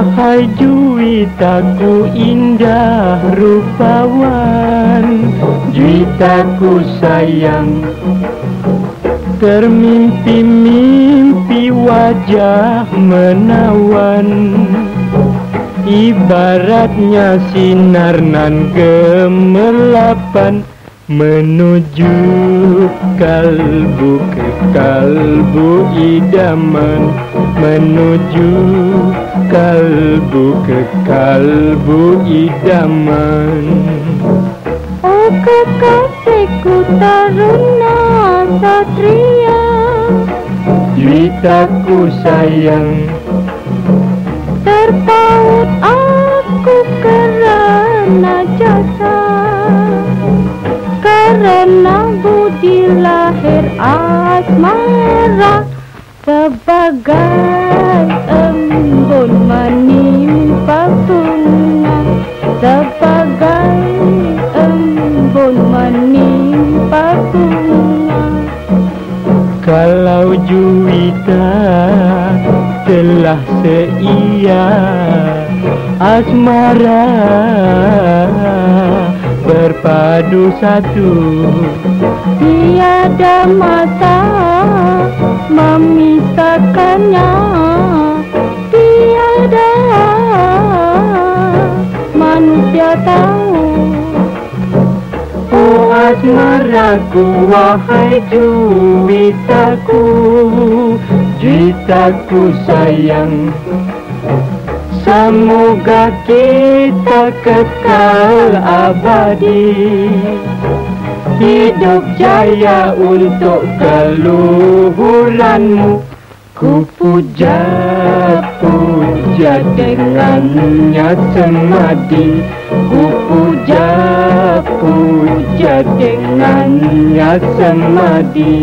Wahai juwitaku indah rupawan. Juwitaku sayang. Termimpi-mimpi wajah menawan. Ibaratnya sinar nan gemelapan Menuju kalbu ke kalbu idaman. Menuju kalbu ke kalbu idaman. Oh kekasihku taruna satria. Juwitaku sayang. Terpaut asmara Sebagai embun menimpa bunga Sebagai embun menimpa bunga Kalau juwita telah seia asmara berpadu satu Tiada masa memisahkannya. Tiada manusia tahu. Oh asmaraku wahai juwitaku Juwitaku sayang. Semoga kita kekal abadi Hidup jaya untuk keluhuranmu. Ku puja, puja dengannya semadi. Ku puja, puja dengannya semadi